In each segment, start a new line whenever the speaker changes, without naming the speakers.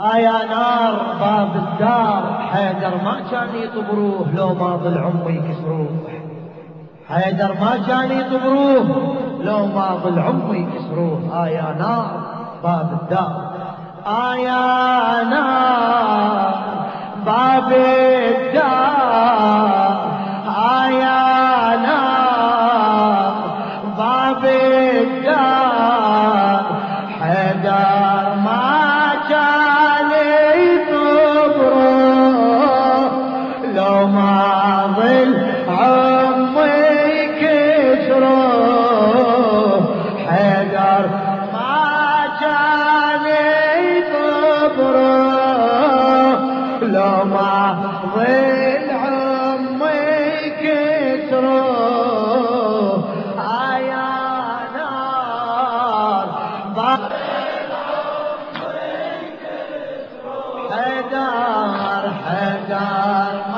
آيا نار باب الدار حيدر ما كان يطبروه لو ما ظل عمي يكسروه حيدر ما كان يطبروه لو ما ظل عمي يكسروه آيا نار باب الدار. آيا نار باب الدار. آيا صباح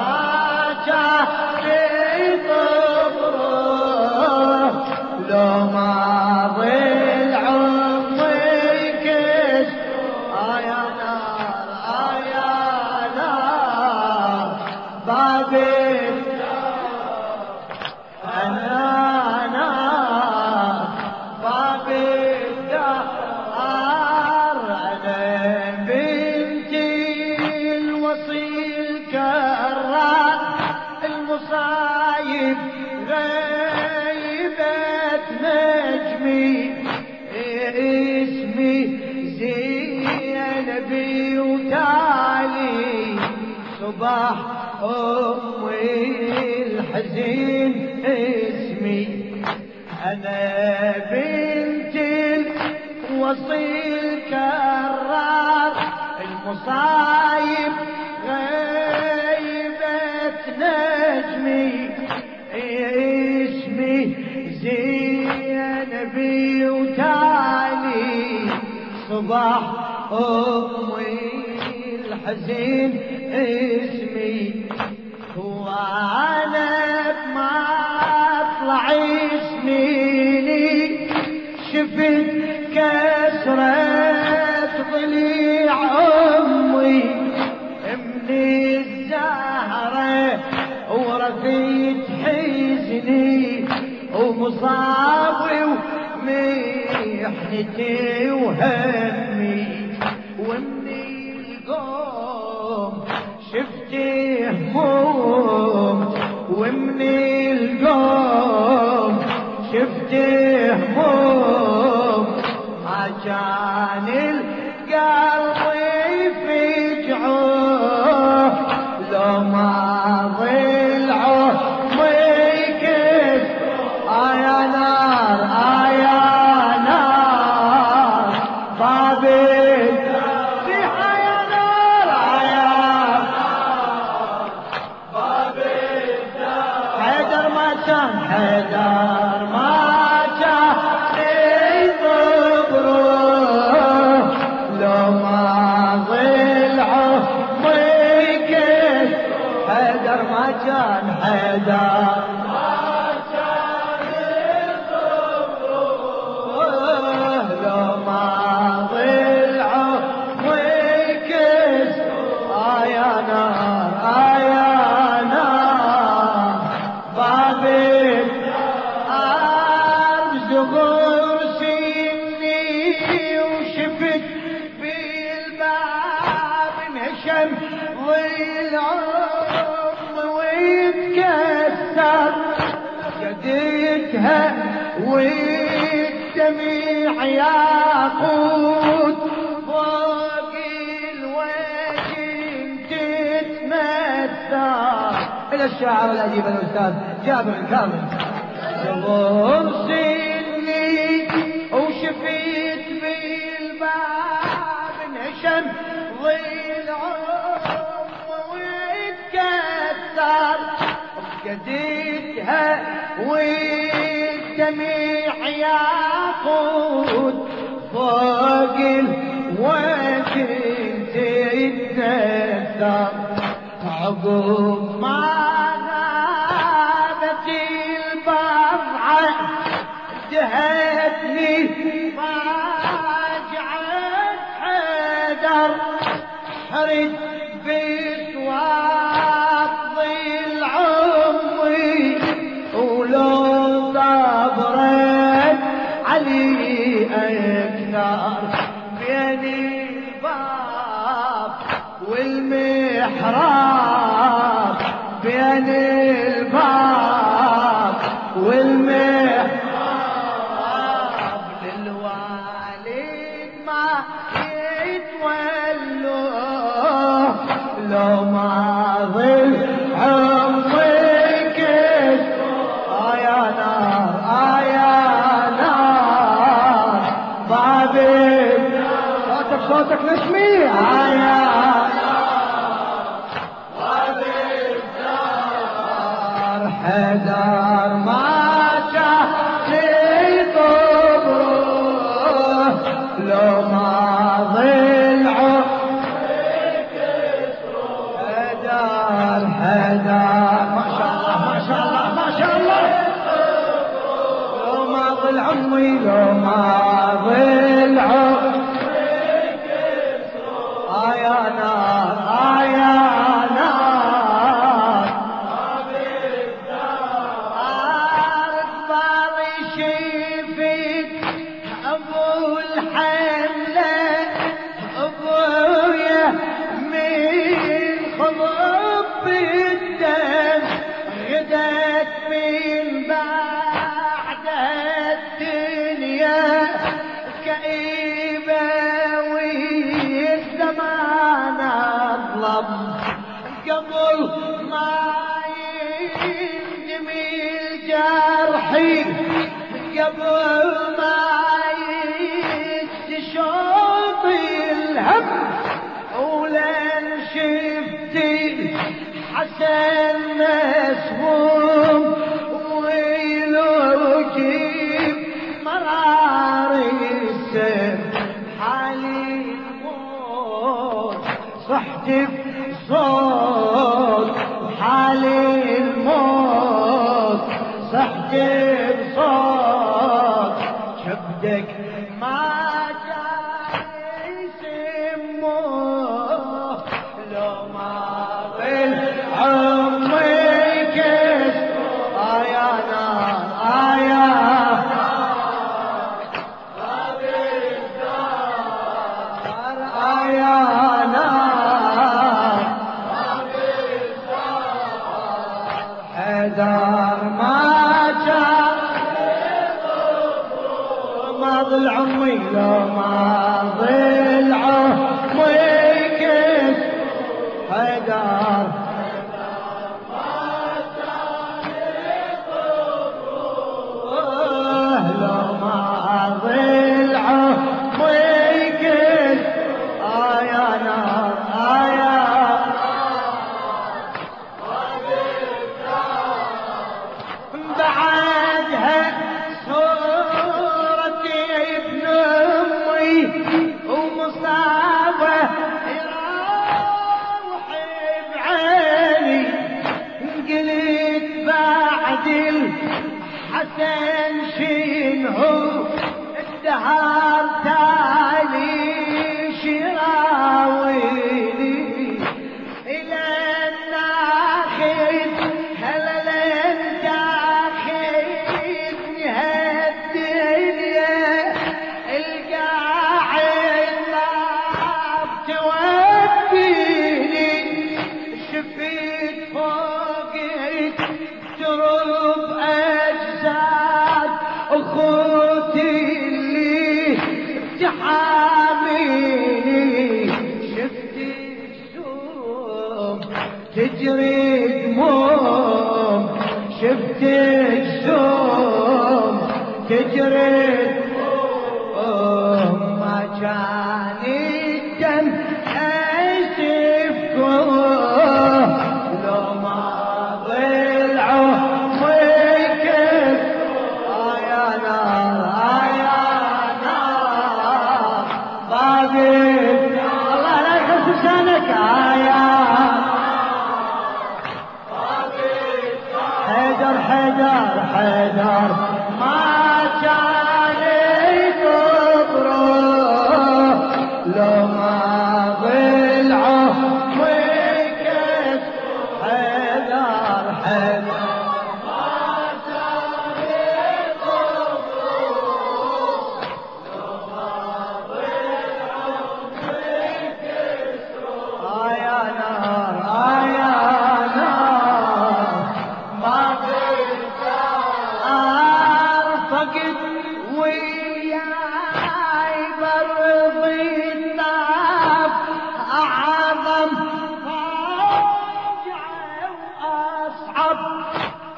أمي الحزين اسمي. أنا بنت الوصي الكرار المصايب غيبة نجمي. اسمي زينبي وتالي. صباح أمي الحزين اسمي. أنا ما اطلع سنيني شفت كسرة ضليع أمي من الزهرة ورثيت حزني ومصابي ومحنتي وهمي. ومن القوم شفتي ياقوت فوق الوجه تتمثل إلى الشاعر الأديب الأستاذ جابر الكامل صغر سني وشفيت بالباب انهشم ظل عمر واتكسر فقدتها والدميع ياقوت فوق الوجه تتنثر عقب ما Muhammadin هزار جرحي قبل ما يستشوطي الهم. ولين شفتي حسن مسوي عبدك ضلع امي لو ما ضلع امي كيف حدار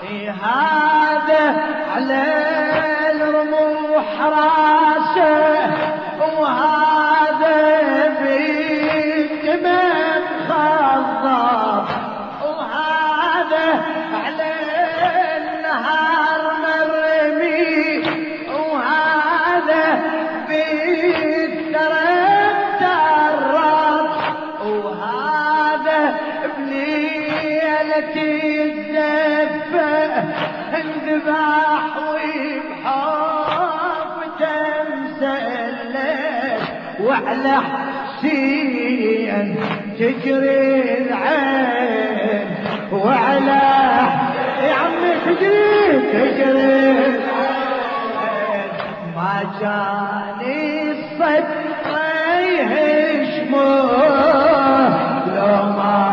في هذا على الرموح راح على حسين تجري العين. وعلى يا عمي تجري تجري ما جاني الصدق يهشمه. لو ما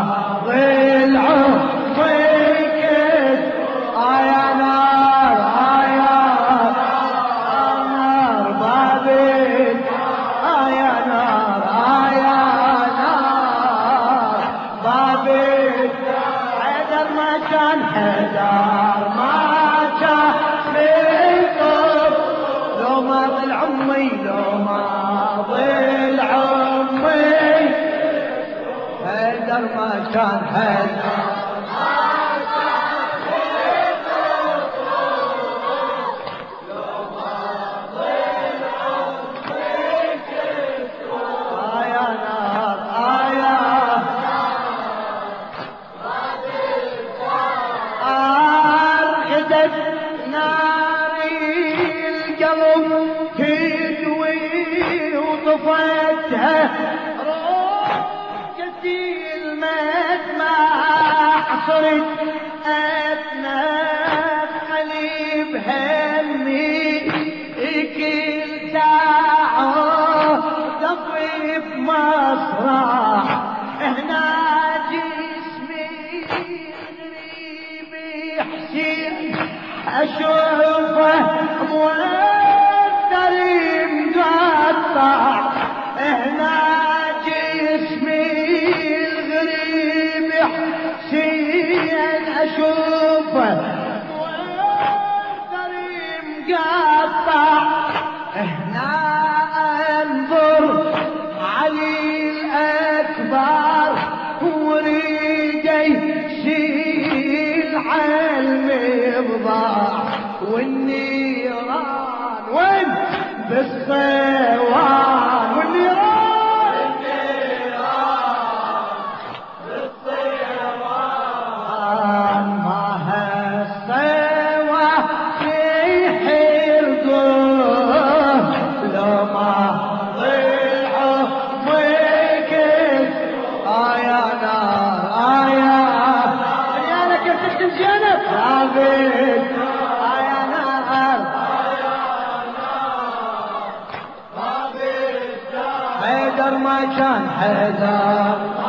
كان حذر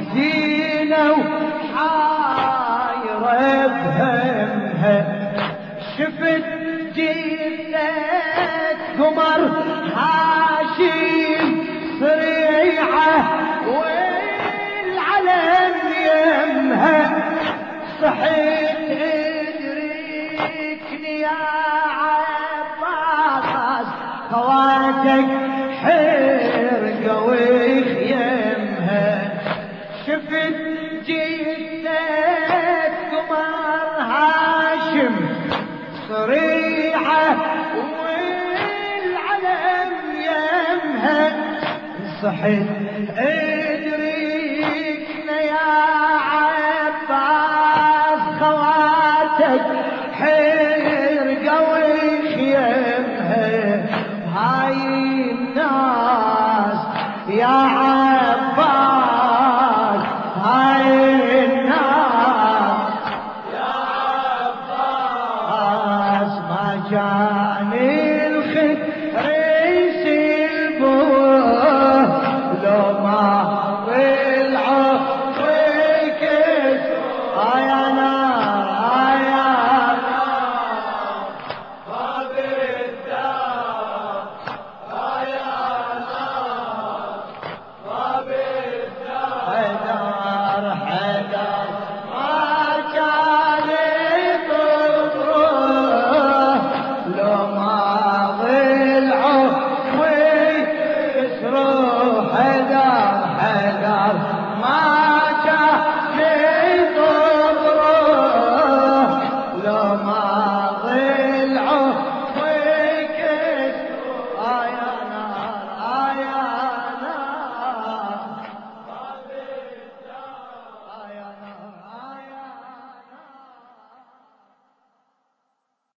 sim ادريكنا